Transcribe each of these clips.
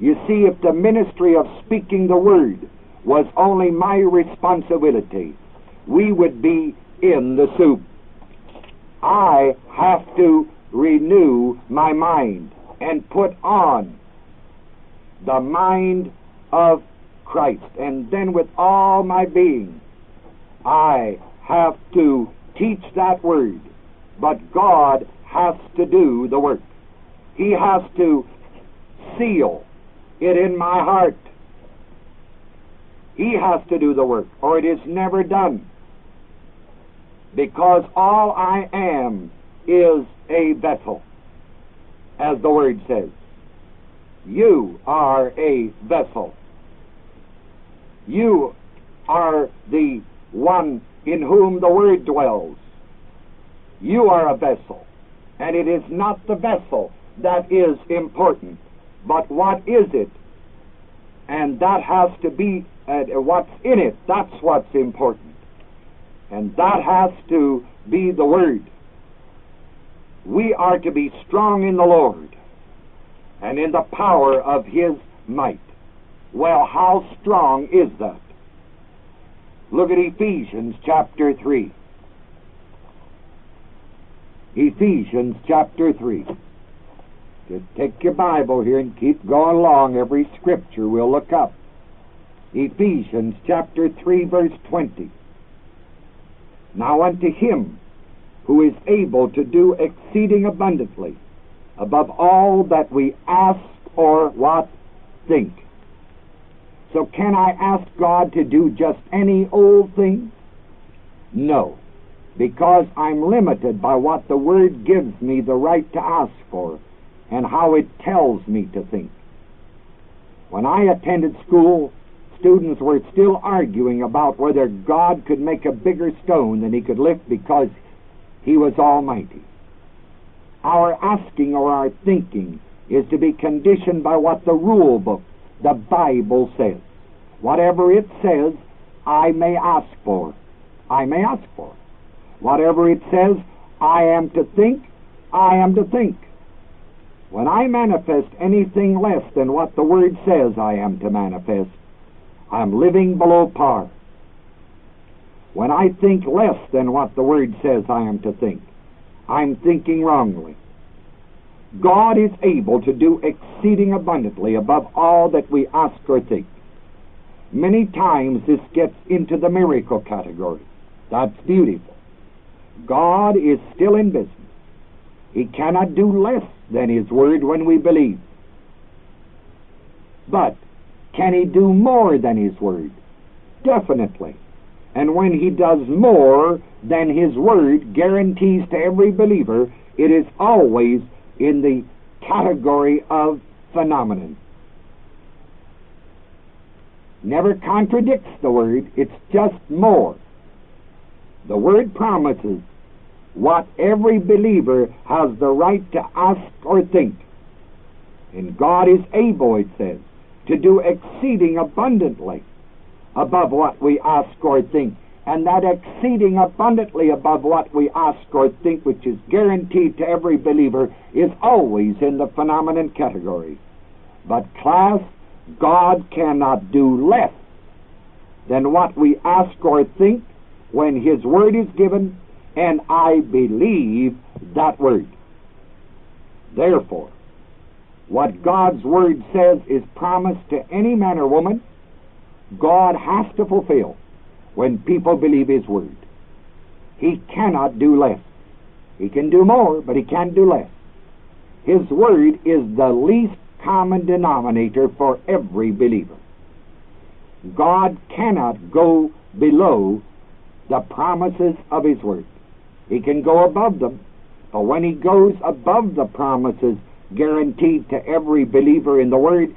You see, if the ministry of speaking the word was only my responsibility, we would be in the soup. I have to renew my mind and put on the mind of Christ. And then with all my being, I have to teach that word. But God has to do the work. He has to seal it in my heart. He has to do the work, or it is never done. Because all I am is a vessel, as the word says. You are a vessel. You are the one in whom the word dwells. You are a vessel. And it is not the vessel that is important, but what is it? And that has to be uh, what's in it. That's what's important. And that has to be the Word. We are to be strong in the Lord and in the power of His might. Well, how strong is that? Look at Ephesians chapter 3. Ephesians chapter 3. Take your Bible here and keep going along. Every scripture we'll look up. Ephesians chapter 3, verse 20. Now unto him who is able to do exceeding abundantly above all that we ask or what think. So can I ask God to do just any old thing? No because I'm limited by what the Word gives me the right to ask for and how it tells me to think. When I attended school, students were still arguing about whether God could make a bigger stone than he could lift because he was almighty. Our asking or our thinking is to be conditioned by what the rule book, the Bible says. Whatever it says, I may ask for. I may ask for. Whatever it says, I am to think, I am to think. When I manifest anything less than what the Word says I am to manifest, I'm living below par. When I think less than what the Word says I am to think, I'm thinking wrongly. God is able to do exceeding abundantly above all that we ask or think. Many times this gets into the miracle category. That's beautiful. God is still in business. He cannot do less than His Word when we believe. But can He do more than His Word? Definitely. And when He does more than His Word guarantees to every believer, it is always in the category of phenomenon. Never contradicts the Word, it's just more. The Word promises what every believer has the right to ask or think. And God is able, it says, to do exceeding abundantly above what we ask or think. And that exceeding abundantly above what we ask or think, which is guaranteed to every believer, is always in the phenomenon category. But, class, God cannot do less than what we ask or think when His Word is given, and I believe that Word. Therefore, what God's Word says is promised to any man or woman, God has to fulfill when people believe His Word. He cannot do less. He can do more, but He can't do less. His Word is the least common denominator for every believer. God cannot go below the promises of His Word. He can go above them, but when He goes above the promises guaranteed to every believer in the Word,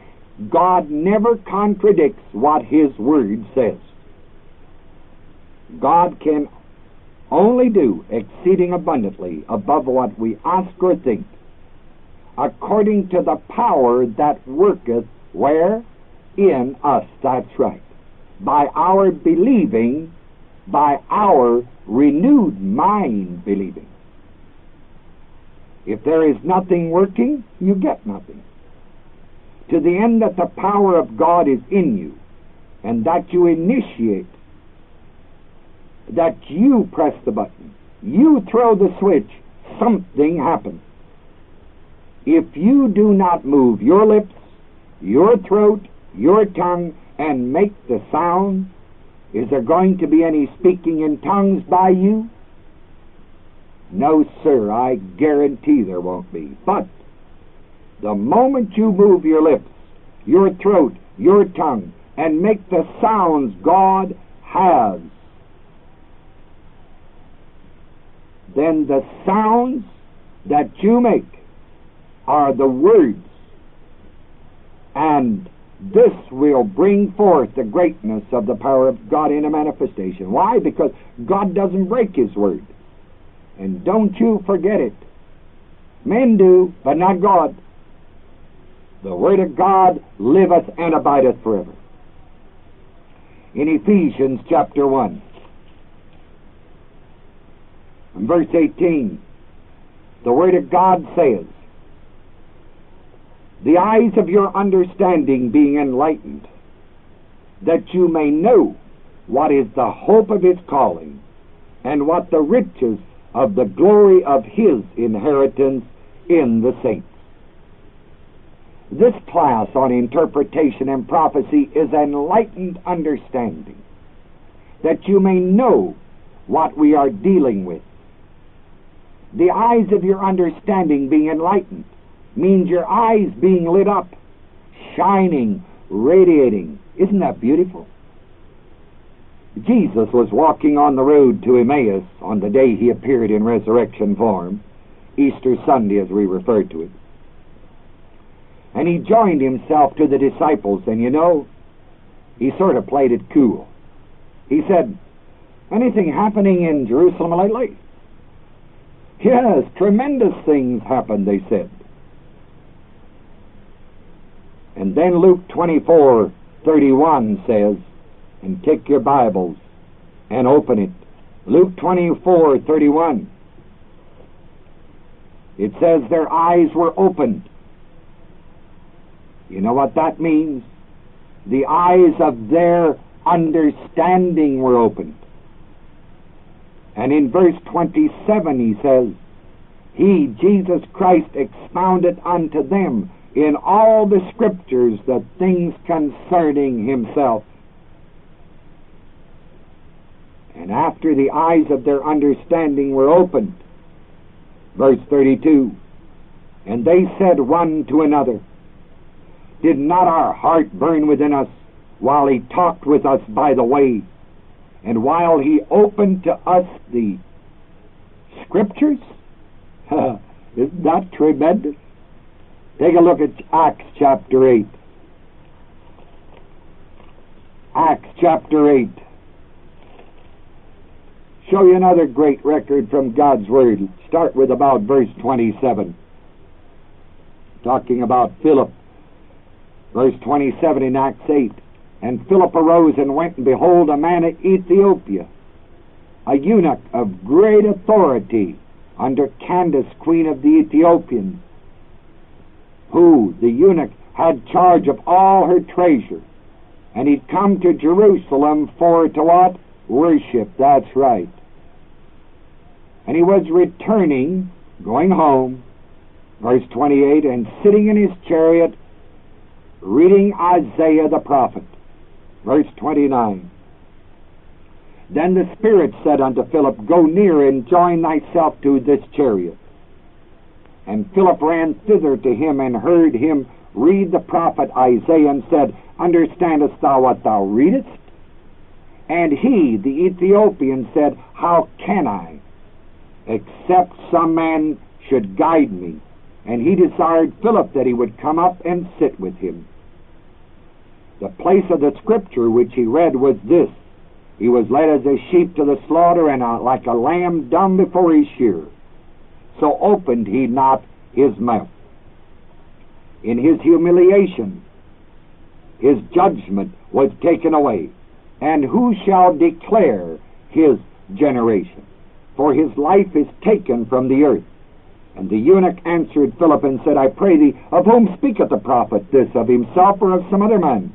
God never contradicts what His Word says. God can only do exceeding abundantly above what we ask or think, according to the power that worketh where? In us. That's right. By our believing by our renewed mind believing. If there is nothing working, you get nothing. to the end that the power of God is in you and that you initiate, that you press the button, you throw the switch, something happens. If you do not move your lips, your throat, your tongue, and make the sound, is there going to be any speaking in tongues by you? No, sir, I guarantee there won't be. But the moment you move your lips, your throat, your tongue, and make the sounds God has, then the sounds that you make are the words. And this will bring forth the greatness of the power of God in a manifestation. Why? Because God doesn't break His word. And don't you forget it. Men do, but not God. The Word of God liveth and abideth forever. In Ephesians chapter 1, and verse 18, the Word of God says, The eyes of your understanding being enlightened, that you may know what is the hope of His calling, and what the riches of the glory of His inheritance in the saints. This class on interpretation and prophecy is enlightened understanding, that you may know what we are dealing with. The eyes of your understanding being enlightened means your eyes being lit up, shining, radiating. Isn't that beautiful? Jesus was walking on the road to Emmaus on the day he appeared in resurrection form, Easter Sunday as we refer to it. And he joined himself to the disciples, and you know, he sort of played it cool. He said, Anything happening in Jerusalem lately? Yes, tremendous things happened, they said. And then Luke 24 31 says, and take your Bibles and open it. Luke 24 31. It says their eyes were opened. You know what that means? The eyes of their understanding were opened. And in verse 27 he says, He, Jesus Christ, expounded unto them in all the scriptures the things concerning himself. And after the eyes of their understanding were opened, verse 32, and they said one to another, Did not our heart burn within us while he talked with us by the way, and while he opened to us the scriptures? Isn't that tremendous? Take a look at Acts chapter 8. Acts chapter 8. Show you another great record from God's Word. Start with about verse 27. Talking about Philip. Verse 27 in Acts 8. And Philip arose and went, and behold, a man of Ethiopia, a eunuch of great authority under Candace, queen of the Ethiopians, who, the eunuch, had charge of all her treasure. And he'd come to Jerusalem for to what? Worship, that's right. And he was returning, going home, verse 28, and sitting in his chariot, reading Isaiah the prophet. Verse 29. Then the Spirit said unto Philip, Go near and join thyself to this chariot. And Philip ran thither to him and heard him read the prophet Isaiah and said, Understandest thou what thou readest? And he, the Ethiopian, said, How can I, except some man should guide me? And he desired Philip that he would come up and sit with him. The place of the scripture which he read was this He was led as a sheep to the slaughter, and like a lamb dumb before his shearer. So opened he not his mouth. In his humiliation, his judgment was taken away. And who shall declare his generation? For his life is taken from the earth. And the eunuch answered Philip and said, I pray thee, of whom speaketh the prophet this, of himself or of some other man?